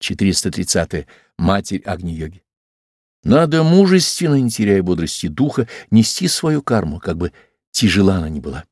430. -е. Матерь Агни-йоги. Надо мужественно, не теряя бодрости духа, нести свою карму, как бы тяжела она ни была.